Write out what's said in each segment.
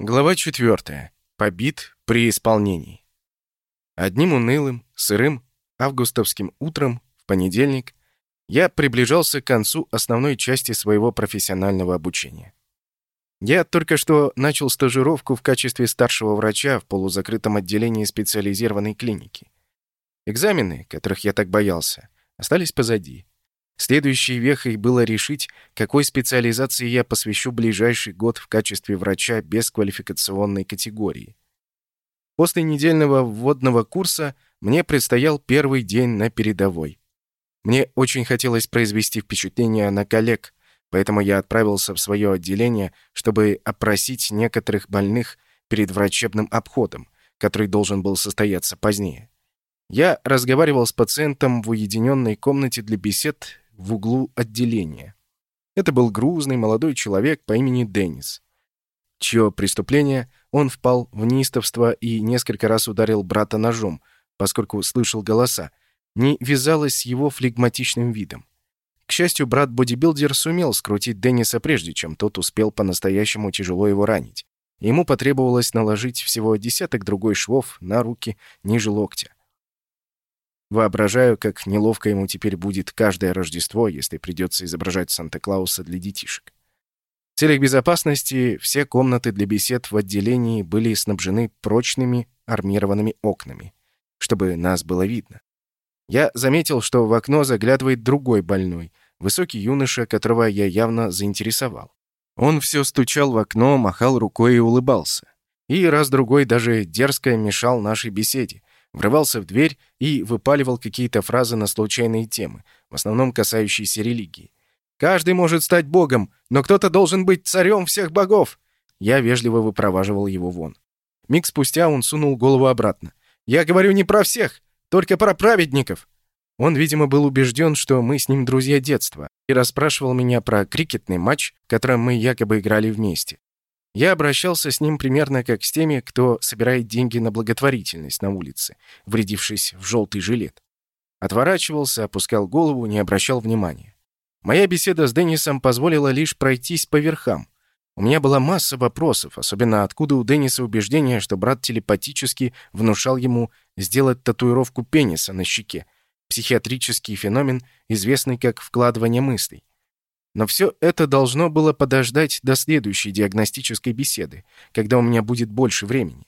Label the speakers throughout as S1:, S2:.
S1: Глава 4. Побит при исполнении. Одним унылым, сырым, августовским утром в понедельник я приближался к концу основной части своего профессионального обучения. Я только что начал стажировку в качестве старшего врача в полузакрытом отделении специализированной клиники. Экзамены, которых я так боялся, остались позади. Следующей вехой было решить, какой специализации я посвящу ближайший год в качестве врача без квалификационной категории. После недельного вводного курса мне предстоял первый день на передовой. Мне очень хотелось произвести впечатление на коллег, поэтому я отправился в свое отделение, чтобы опросить некоторых больных перед врачебным обходом, который должен был состояться позднее. Я разговаривал с пациентом в уединенной комнате для бесед в углу отделения. Это был грузный молодой человек по имени Деннис, чье преступление он впал в неистовство и несколько раз ударил брата ножом, поскольку слышал голоса, не вязалось с его флегматичным видом. К счастью, брат-бодибилдер сумел скрутить Денниса прежде, чем тот успел по-настоящему тяжело его ранить. Ему потребовалось наложить всего десяток другой швов на руки ниже локтя. Воображаю, как неловко ему теперь будет каждое Рождество, если придется изображать Санта-Клауса для детишек. В целях безопасности все комнаты для бесед в отделении были снабжены прочными армированными окнами, чтобы нас было видно. Я заметил, что в окно заглядывает другой больной, высокий юноша, которого я явно заинтересовал. Он все стучал в окно, махал рукой и улыбался. И раз-другой даже дерзко мешал нашей беседе, врывался в дверь и выпаливал какие-то фразы на случайные темы, в основном касающиеся религии. «Каждый может стать богом, но кто-то должен быть царем всех богов!» Я вежливо выпроваживал его вон. Миг спустя он сунул голову обратно. «Я говорю не про всех, только про праведников!» Он, видимо, был убежден, что мы с ним друзья детства, и расспрашивал меня про крикетный матч, в котором мы якобы играли вместе. Я обращался с ним примерно как с теми, кто собирает деньги на благотворительность на улице, врядившись в желтый жилет. Отворачивался, опускал голову, не обращал внимания. Моя беседа с Деннисом позволила лишь пройтись по верхам. У меня была масса вопросов, особенно откуда у Денниса убеждение, что брат телепатически внушал ему сделать татуировку пениса на щеке, психиатрический феномен, известный как вкладывание мыслей. Но все это должно было подождать до следующей диагностической беседы, когда у меня будет больше времени.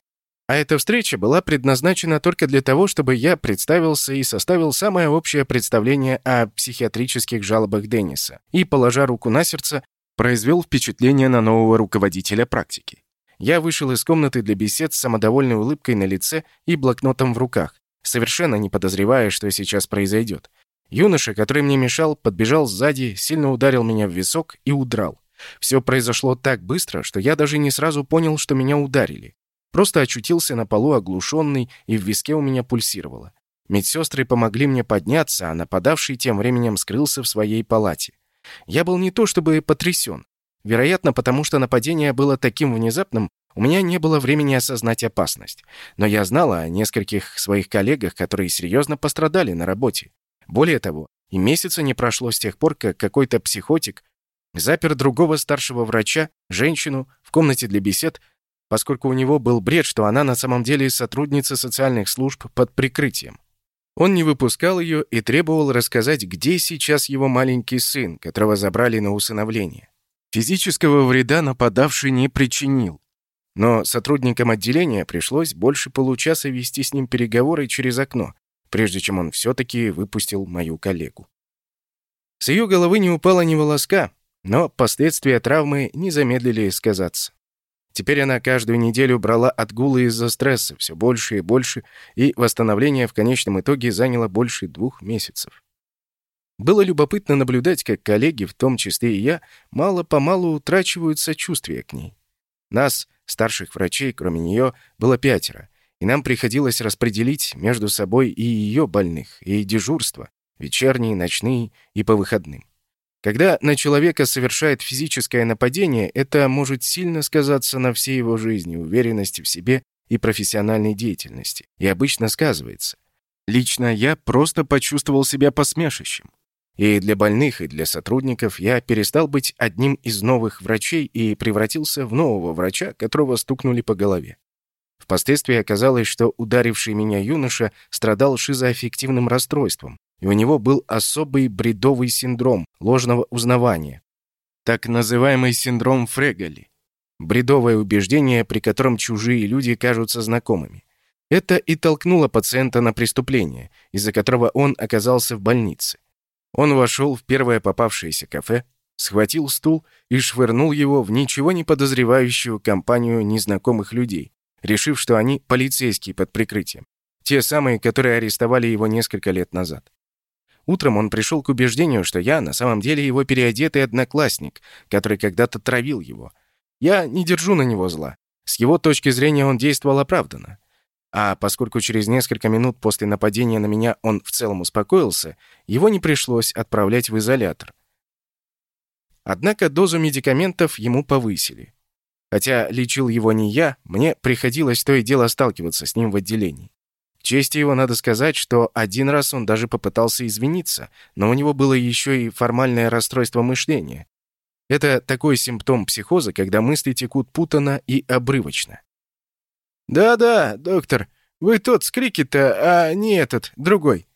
S1: А эта встреча была предназначена только для того, чтобы я представился и составил самое общее представление о психиатрических жалобах Денниса и, положа руку на сердце, произвел впечатление на нового руководителя практики. Я вышел из комнаты для бесед с самодовольной улыбкой на лице и блокнотом в руках, совершенно не подозревая, что сейчас произойдет. Юноша, который мне мешал, подбежал сзади, сильно ударил меня в висок и удрал. Все произошло так быстро, что я даже не сразу понял, что меня ударили. Просто очутился на полу оглушенный, и в виске у меня пульсировало. Медсестры помогли мне подняться, а нападавший тем временем скрылся в своей палате. Я был не то чтобы потрясен. Вероятно, потому что нападение было таким внезапным, у меня не было времени осознать опасность. Но я знал о нескольких своих коллегах, которые серьезно пострадали на работе. Более того, и месяца не прошло с тех пор, как какой-то психотик запер другого старшего врача, женщину, в комнате для бесед, поскольку у него был бред, что она на самом деле сотрудница социальных служб под прикрытием. Он не выпускал ее и требовал рассказать, где сейчас его маленький сын, которого забрали на усыновление. Физического вреда нападавший не причинил. Но сотрудникам отделения пришлось больше получаса вести с ним переговоры через окно, прежде чем он все-таки выпустил мою коллегу. С ее головы не упало ни волоска, но последствия травмы не замедлили сказаться. Теперь она каждую неделю брала отгулы из-за стресса все больше и больше, и восстановление в конечном итоге заняло больше двух месяцев. Было любопытно наблюдать, как коллеги, в том числе и я, мало-помалу утрачивают сочувствие к ней. Нас, старших врачей, кроме нее, было пятеро, и нам приходилось распределить между собой и ее больных, и дежурства, вечерние, ночные и по выходным. Когда на человека совершает физическое нападение, это может сильно сказаться на всей его жизни, уверенности в себе и профессиональной деятельности, и обычно сказывается. Лично я просто почувствовал себя посмешищем. И для больных, и для сотрудников я перестал быть одним из новых врачей и превратился в нового врача, которого стукнули по голове. Впоследствии оказалось, что ударивший меня юноша страдал шизоаффективным расстройством, и у него был особый бредовый синдром ложного узнавания, так называемый синдром Фрегали. Бредовое убеждение, при котором чужие люди кажутся знакомыми. Это и толкнуло пациента на преступление, из-за которого он оказался в больнице. Он вошел в первое попавшееся кафе, схватил стул и швырнул его в ничего не подозревающую компанию незнакомых людей, решив, что они полицейские под прикрытием. Те самые, которые арестовали его несколько лет назад. Утром он пришел к убеждению, что я на самом деле его переодетый одноклассник, который когда-то травил его. Я не держу на него зла. С его точки зрения он действовал оправданно. А поскольку через несколько минут после нападения на меня он в целом успокоился, его не пришлось отправлять в изолятор. Однако дозу медикаментов ему повысили. Хотя лечил его не я, мне приходилось то и дело сталкиваться с ним в отделении. К чести его надо сказать, что один раз он даже попытался извиниться, но у него было еще и формальное расстройство мышления. Это такой симптом психоза, когда мысли текут путано и обрывочно. «Да-да, доктор, вы тот с крикета, а не этот, другой.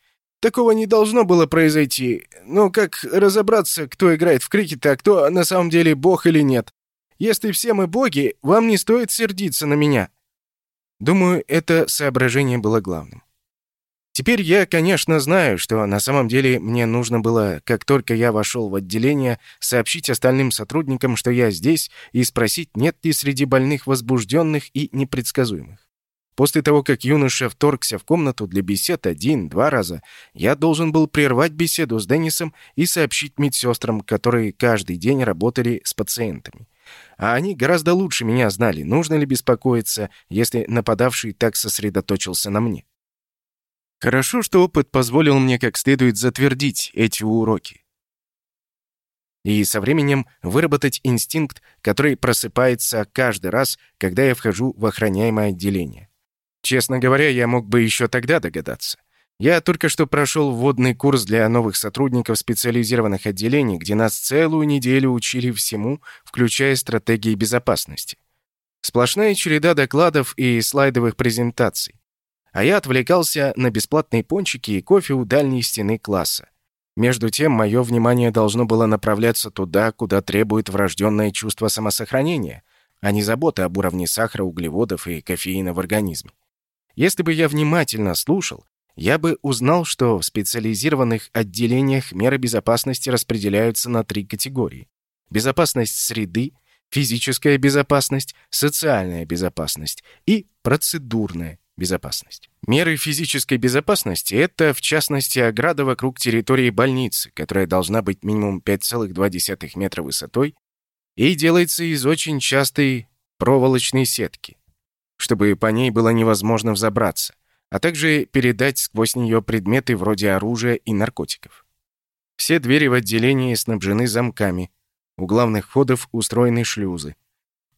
S1: Такого не должно было произойти. Но как разобраться, кто играет в крикет, а кто на самом деле бог или нет? Если все мы боги, вам не стоит сердиться на меня». Думаю, это соображение было главным. Теперь я, конечно, знаю, что на самом деле мне нужно было, как только я вошел в отделение, сообщить остальным сотрудникам, что я здесь, и спросить, нет ли среди больных возбужденных и непредсказуемых. После того, как юноша вторгся в комнату для бесед один-два раза, я должен был прервать беседу с Деннисом и сообщить медсестрам, которые каждый день работали с пациентами. А они гораздо лучше меня знали, нужно ли беспокоиться, если нападавший так сосредоточился на мне. Хорошо, что опыт позволил мне как следует затвердить эти уроки. И со временем выработать инстинкт, который просыпается каждый раз, когда я вхожу в охраняемое отделение. Честно говоря, я мог бы еще тогда догадаться. Я только что прошел вводный курс для новых сотрудников специализированных отделений, где нас целую неделю учили всему, включая стратегии безопасности. Сплошная череда докладов и слайдовых презентаций а я отвлекался на бесплатные пончики и кофе у дальней стены класса. Между тем, мое внимание должно было направляться туда, куда требует врожденное чувство самосохранения, а не забота об уровне сахара, углеводов и кофеина в организме. Если бы я внимательно слушал, я бы узнал, что в специализированных отделениях меры безопасности распределяются на три категории. Безопасность среды, физическая безопасность, социальная безопасность и процедурная безопасность. Меры физической безопасности — это, в частности, ограда вокруг территории больницы, которая должна быть минимум 5,2 метра высотой и делается из очень частой проволочной сетки, чтобы по ней было невозможно взобраться, а также передать сквозь нее предметы вроде оружия и наркотиков. Все двери в отделении снабжены замками, у главных входов устроены шлюзы.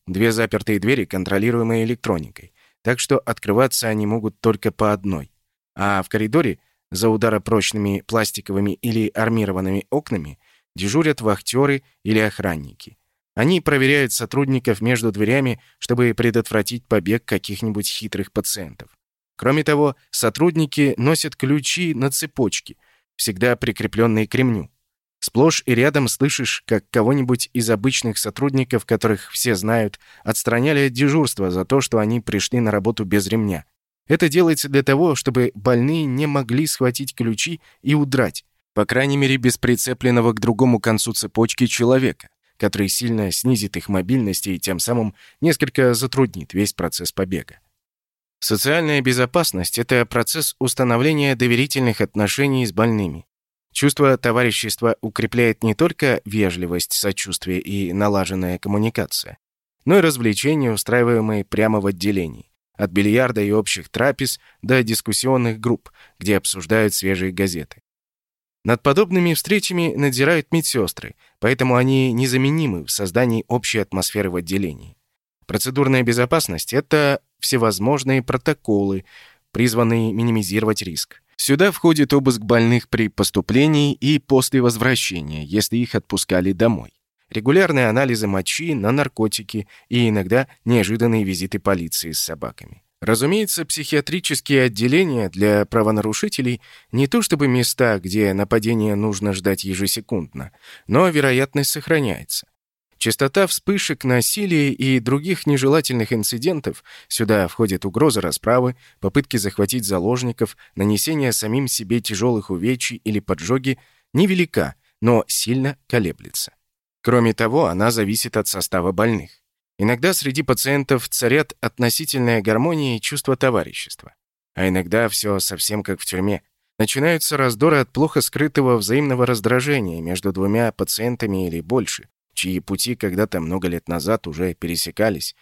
S1: Две запертые двери, контролируемые электроникой так что открываться они могут только по одной. А в коридоре за ударопрочными пластиковыми или армированными окнами дежурят вахтеры или охранники. Они проверяют сотрудников между дверями, чтобы предотвратить побег каких-нибудь хитрых пациентов. Кроме того, сотрудники носят ключи на цепочке, всегда прикрепленные к ремню. Сплошь и рядом слышишь, как кого-нибудь из обычных сотрудников, которых все знают, отстраняли от дежурства за то, что они пришли на работу без ремня. Это делается для того, чтобы больные не могли схватить ключи и удрать, по крайней мере без прицепленного к другому концу цепочки человека, который сильно снизит их мобильность и тем самым несколько затруднит весь процесс побега. Социальная безопасность – это процесс установления доверительных отношений с больными, Чувство товарищества укрепляет не только вежливость, сочувствие и налаженная коммуникация, но и развлечения, устраиваемые прямо в отделении. От бильярда и общих трапез до дискуссионных групп, где обсуждают свежие газеты. Над подобными встречами надзирают медсестры, поэтому они незаменимы в создании общей атмосферы в отделении. Процедурная безопасность — это всевозможные протоколы, призванные минимизировать риск. Сюда входит обыск больных при поступлении и после возвращения, если их отпускали домой. Регулярные анализы мочи на наркотики и иногда неожиданные визиты полиции с собаками. Разумеется, психиатрические отделения для правонарушителей не то чтобы места, где нападение нужно ждать ежесекундно, но вероятность сохраняется. Частота вспышек насилия и других нежелательных инцидентов, сюда входят угрозы расправы, попытки захватить заложников, нанесение самим себе тяжелых увечий или поджоги, невелика, но сильно колеблется. Кроме того, она зависит от состава больных. Иногда среди пациентов царят относительная гармония и чувство товарищества. А иногда все совсем как в тюрьме. Начинаются раздоры от плохо скрытого взаимного раздражения между двумя пациентами или больше, чьи пути когда-то много лет назад уже пересекались.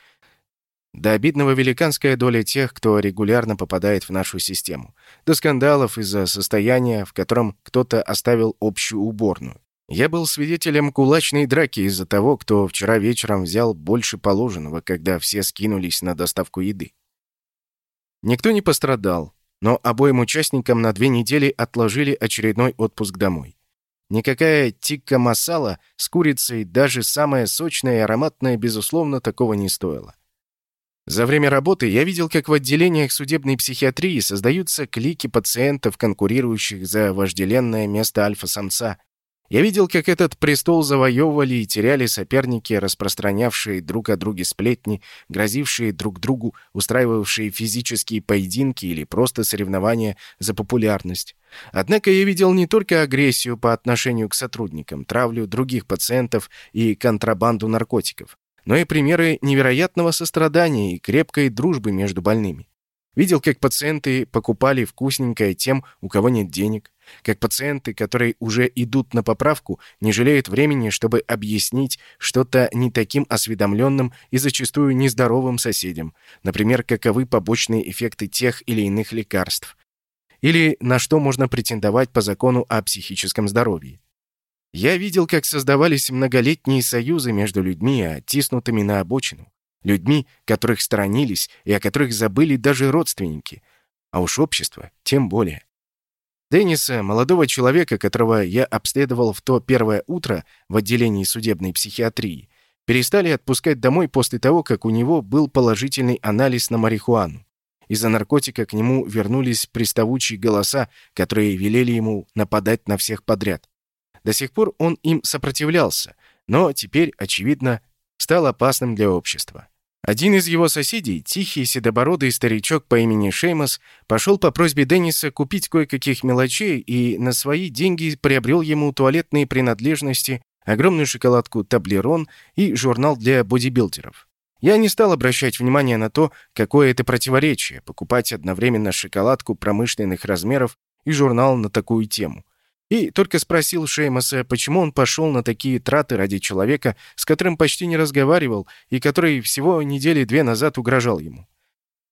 S1: До обидного великанская доля тех, кто регулярно попадает в нашу систему. До скандалов из-за состояния, в котором кто-то оставил общую уборную. Я был свидетелем кулачной драки из-за того, кто вчера вечером взял больше положенного, когда все скинулись на доставку еды. Никто не пострадал, но обоим участникам на две недели отложили очередной отпуск домой. Никакая тикка масала с курицей, даже самая сочная и ароматная, безусловно, такого не стоила. За время работы я видел, как в отделениях судебной психиатрии создаются клики пациентов, конкурирующих за вожделенное место альфа-самца, я видел, как этот престол завоевывали и теряли соперники, распространявшие друг о друге сплетни, грозившие друг другу, устраивавшие физические поединки или просто соревнования за популярность. Однако я видел не только агрессию по отношению к сотрудникам, травлю других пациентов и контрабанду наркотиков, но и примеры невероятного сострадания и крепкой дружбы между больными. Видел, как пациенты покупали вкусненькое тем, у кого нет денег, как пациенты, которые уже идут на поправку, не жалеют времени, чтобы объяснить что-то не таким осведомленным и зачастую нездоровым соседям, например, каковы побочные эффекты тех или иных лекарств, или на что можно претендовать по закону о психическом здоровье. Я видел, как создавались многолетние союзы между людьми, оттиснутыми на обочину, людьми, которых сторонились и о которых забыли даже родственники, а уж общество тем более. Денниса, молодого человека, которого я обследовал в то первое утро в отделении судебной психиатрии, перестали отпускать домой после того, как у него был положительный анализ на марихуану. Из-за наркотика к нему вернулись приставучие голоса, которые велели ему нападать на всех подряд. До сих пор он им сопротивлялся, но теперь, очевидно, стал опасным для общества. Один из его соседей, тихий седобородый старичок по имени Шеймос, пошел по просьбе Денниса купить кое-каких мелочей и на свои деньги приобрел ему туалетные принадлежности, огромную шоколадку «Таблерон» и журнал для бодибилдеров. Я не стал обращать внимания на то, какое это противоречие – покупать одновременно шоколадку промышленных размеров и журнал на такую тему. И только спросил Шеймаса, почему он пошел на такие траты ради человека, с которым почти не разговаривал и который всего недели две назад угрожал ему.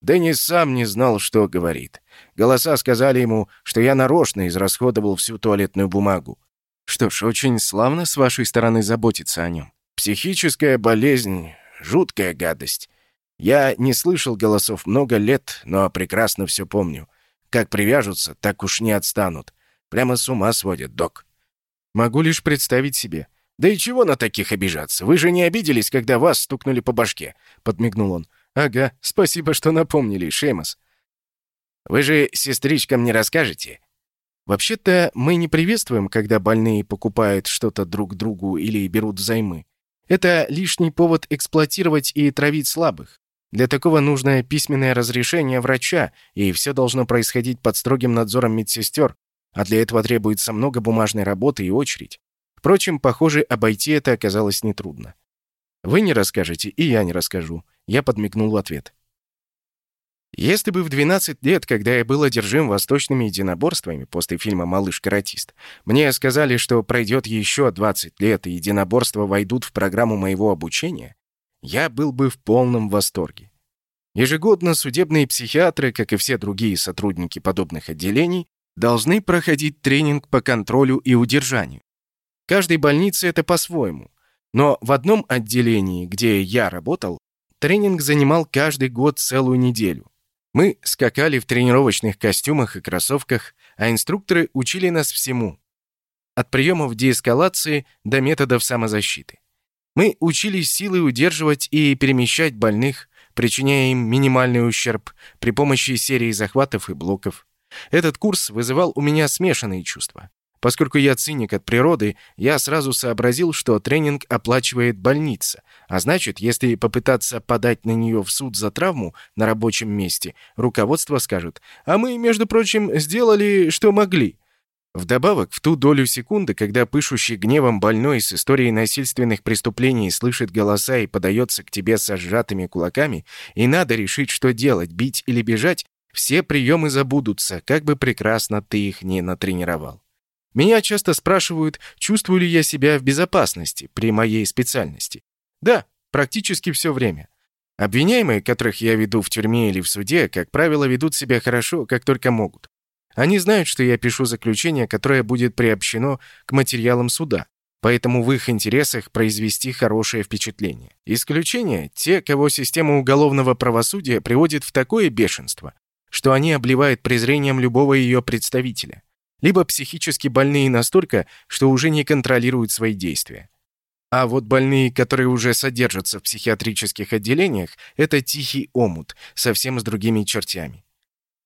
S1: Деннис сам не знал, что говорит. Голоса сказали ему, что я нарочно израсходовал всю туалетную бумагу. Что ж, очень славно с вашей стороны заботиться о нем. Психическая болезнь — жуткая гадость. Я не слышал голосов много лет, но прекрасно все помню. Как привяжутся, так уж не отстанут. Прямо с ума сводит, док. Могу лишь представить себе. Да и чего на таких обижаться? Вы же не обиделись, когда вас стукнули по башке, подмигнул он. Ага, спасибо, что напомнили, Шеймос. Вы же сестричкам не расскажете? Вообще-то мы не приветствуем, когда больные покупают что-то друг другу или берут взаймы. Это лишний повод эксплуатировать и травить слабых. Для такого нужно письменное разрешение врача, и все должно происходить под строгим надзором медсестер, а для этого требуется много бумажной работы и очередь. Впрочем, похоже, обойти это оказалось нетрудно. Вы не расскажете, и я не расскажу. Я подмигнул в ответ. Если бы в 12 лет, когда я был одержим восточными единоборствами после фильма «Малыш-каратист», мне сказали, что пройдет еще 20 лет и единоборства войдут в программу моего обучения, я был бы в полном восторге. Ежегодно судебные психиатры, как и все другие сотрудники подобных отделений, должны проходить тренинг по контролю и удержанию. Каждой больнице это по-своему. Но в одном отделении, где я работал, тренинг занимал каждый год целую неделю. Мы скакали в тренировочных костюмах и кроссовках, а инструкторы учили нас всему. От приемов деэскалации до методов самозащиты. Мы учились силой удерживать и перемещать больных, причиняя им минимальный ущерб при помощи серии захватов и блоков. Этот курс вызывал у меня смешанные чувства. Поскольку я циник от природы, я сразу сообразил, что тренинг оплачивает больница, а значит, если попытаться подать на нее в суд за травму на рабочем месте, руководство скажет «А мы, между прочим, сделали, что могли». Вдобавок, в ту долю секунды, когда пышущий гневом больной с историей насильственных преступлений слышит голоса и подается к тебе со сжатыми кулаками, и надо решить, что делать, бить или бежать, все приемы забудутся, как бы прекрасно ты их не натренировал. Меня часто спрашивают, чувствую ли я себя в безопасности при моей специальности. Да, практически все время. Обвиняемые, которых я веду в тюрьме или в суде, как правило, ведут себя хорошо, как только могут. Они знают, что я пишу заключение, которое будет приобщено к материалам суда, поэтому в их интересах произвести хорошее впечатление. Исключение – те, кого система уголовного правосудия приводит в такое бешенство, что они обливают презрением любого ее представителя либо психически больные настолько, что уже не контролируют свои действия. А вот больные, которые уже содержатся в психиатрических отделениях, это тихий омут, совсем с другими чертями.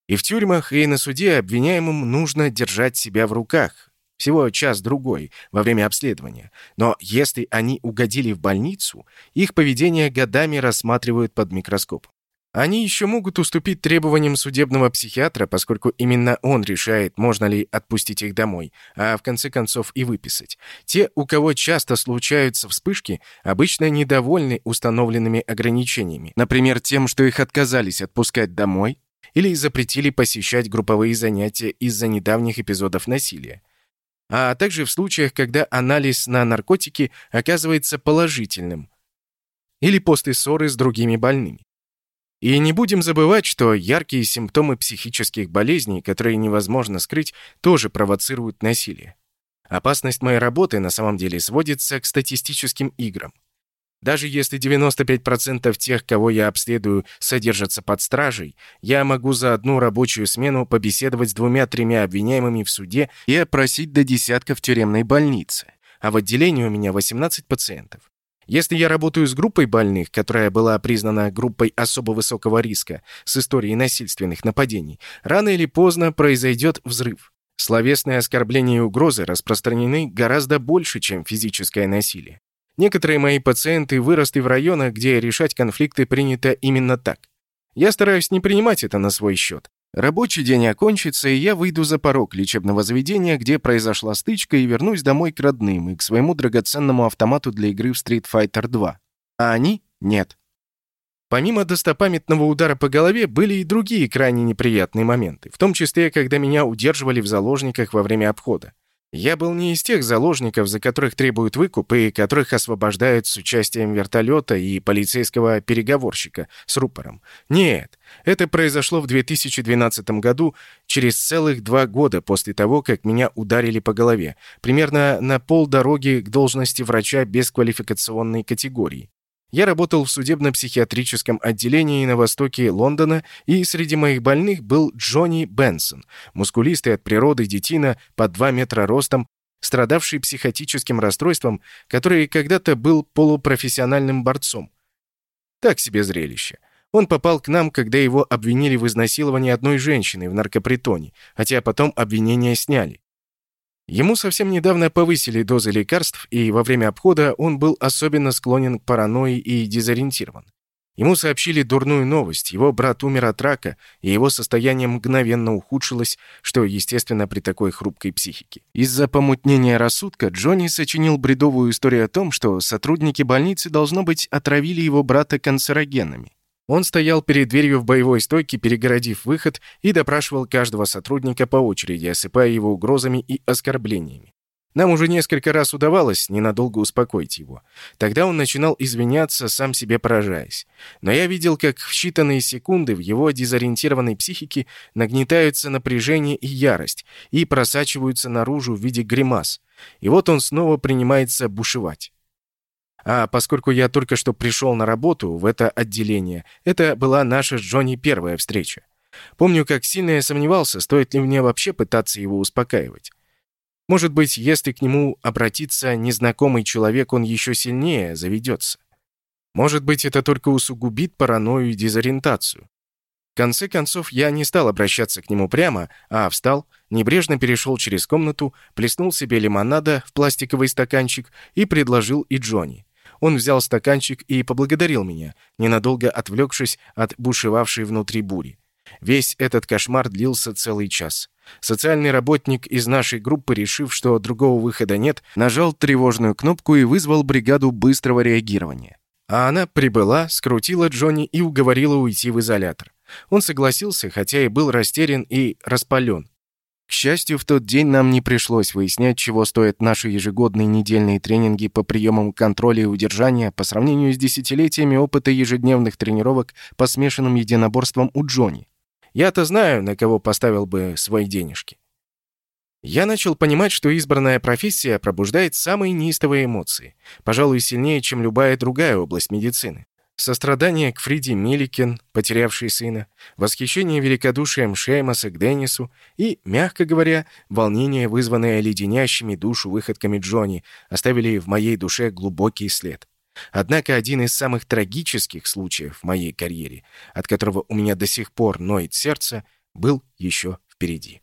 S1: И в тюрьмах, и на суде обвиняемым нужно держать себя в руках. Всего час-другой во время обследования. Но если они угодили в больницу, их поведение годами рассматривают под микроскопом. Они еще могут уступить требованиям судебного психиатра, поскольку именно он решает, можно ли отпустить их домой, а в конце концов и выписать. Те, у кого часто случаются вспышки, обычно недовольны установленными ограничениями. Например, тем, что их отказались отпускать домой или запретили посещать групповые занятия из-за недавних эпизодов насилия. А также в случаях, когда анализ на наркотики оказывается положительным или после ссоры с другими больными. И не будем забывать, что яркие симптомы психических болезней, которые невозможно скрыть, тоже провоцируют насилие. Опасность моей работы на самом деле сводится к статистическим играм. Даже если 95% тех, кого я обследую, содержатся под стражей, я могу за одну рабочую смену побеседовать с двумя-тремя обвиняемыми в суде и опросить до десятка в тюремной больнице. А в отделении у меня 18 пациентов. Если я работаю с группой больных, которая была признана группой особо высокого риска с историей насильственных нападений, рано или поздно произойдет взрыв. Словесные оскорбления и угрозы распространены гораздо больше, чем физическое насилие. Некоторые мои пациенты выросли в районах, где решать конфликты принято именно так. Я стараюсь не принимать это на свой счет, Рабочий день окончится, и я выйду за порог лечебного заведения, где произошла стычка, и вернусь домой к родным и к своему драгоценному автомату для игры в Street Fighter 2. А они — нет. Помимо достопамятного удара по голове, были и другие крайне неприятные моменты, в том числе, когда меня удерживали в заложниках во время обхода. Я был не из тех заложников, за которых требуют выкуп и которых освобождают с участием вертолета и полицейского переговорщика с рупором. Нет, это произошло в 2012 году, через целых два года после того, как меня ударили по голове, примерно на полдороги к должности врача без квалификационной категории. Я работал в судебно-психиатрическом отделении на востоке Лондона, и среди моих больных был Джонни Бенсон, мускулистый от природы детина под 2 метра ростом, страдавший психотическим расстройством, который когда-то был полупрофессиональным борцом. Так себе зрелище. Он попал к нам, когда его обвинили в изнасиловании одной женщины в наркопритоне, хотя потом обвинения сняли. Ему совсем недавно повысили дозы лекарств, и во время обхода он был особенно склонен к паранойи и дезориентирован. Ему сообщили дурную новость. Его брат умер от рака, и его состояние мгновенно ухудшилось, что естественно при такой хрупкой психике. Из-за помутнения рассудка Джонни сочинил бредовую историю о том, что сотрудники больницы, должно быть, отравили его брата канцерогенами. Он стоял перед дверью в боевой стойке, перегородив выход, и допрашивал каждого сотрудника по очереди, осыпая его угрозами и оскорблениями. Нам уже несколько раз удавалось ненадолго успокоить его. Тогда он начинал извиняться, сам себе поражаясь. Но я видел, как в считанные секунды в его дезориентированной психике нагнетаются напряжение и ярость и просачиваются наружу в виде гримас. И вот он снова принимается бушевать. А поскольку я только что пришел на работу в это отделение, это была наша с Джонни первая встреча. Помню, как сильно я сомневался, стоит ли мне вообще пытаться его успокаивать. Может быть, если к нему обратиться незнакомый человек, он еще сильнее заведется. Может быть, это только усугубит паранойю и дезориентацию. В конце концов, я не стал обращаться к нему прямо, а встал, небрежно перешел через комнату, плеснул себе лимонада в пластиковый стаканчик и предложил и Джонни. Он взял стаканчик и поблагодарил меня, ненадолго отвлекшись от бушевавшей внутри бури. Весь этот кошмар длился целый час. Социальный работник из нашей группы, решив, что другого выхода нет, нажал тревожную кнопку и вызвал бригаду быстрого реагирования. А она прибыла, скрутила Джонни и уговорила уйти в изолятор. Он согласился, хотя и был растерян и распален. К счастью, в тот день нам не пришлось выяснять, чего стоят наши ежегодные недельные тренинги по приемам контроля и удержания по сравнению с десятилетиями опыта ежедневных тренировок по смешанным единоборствам у Джонни. Я-то знаю, на кого поставил бы свои денежки. Я начал понимать, что избранная профессия пробуждает самые неистовые эмоции, пожалуй, сильнее, чем любая другая область медицины. Сострадание к Фриде Миликин, потерявшей сына, восхищение великодушием Шеймаса к Деннису и, мягко говоря, волнение, вызванное леденящими душу выходками Джонни, оставили в моей душе глубокий след. Однако один из самых трагических случаев в моей карьере, от которого у меня до сих пор ноет сердце, был еще впереди.